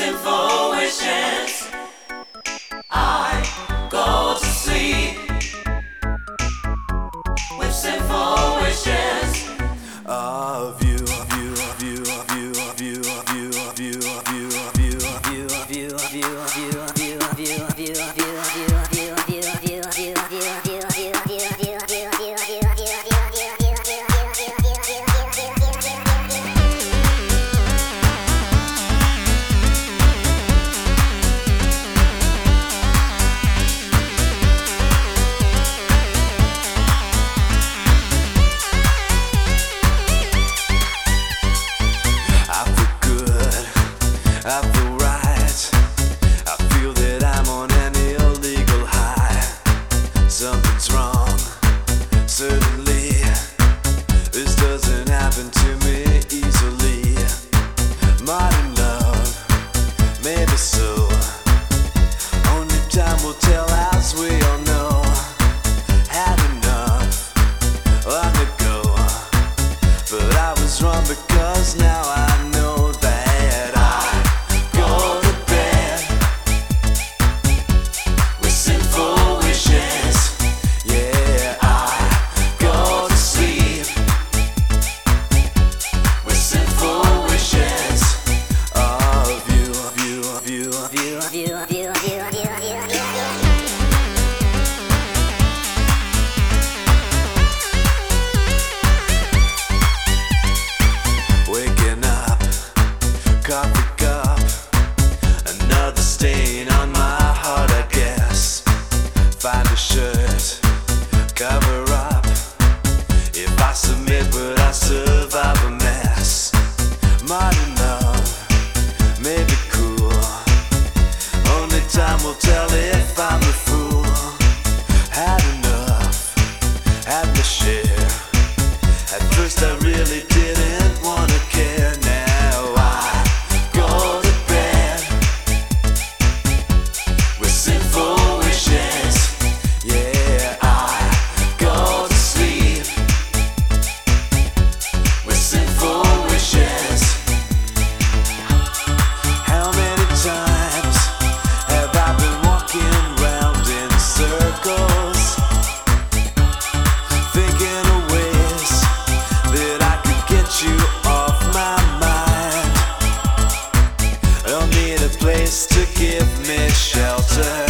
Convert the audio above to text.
Sinful wishes. is wrong because now I stain on my heart, I guess. Find a shirt, cover up. If I submit, will I survive a mess? Modern love, maybe cool. Only time will tell if I'm a fool. Had enough, had the share. At first, I really didn't. place to give me shelter.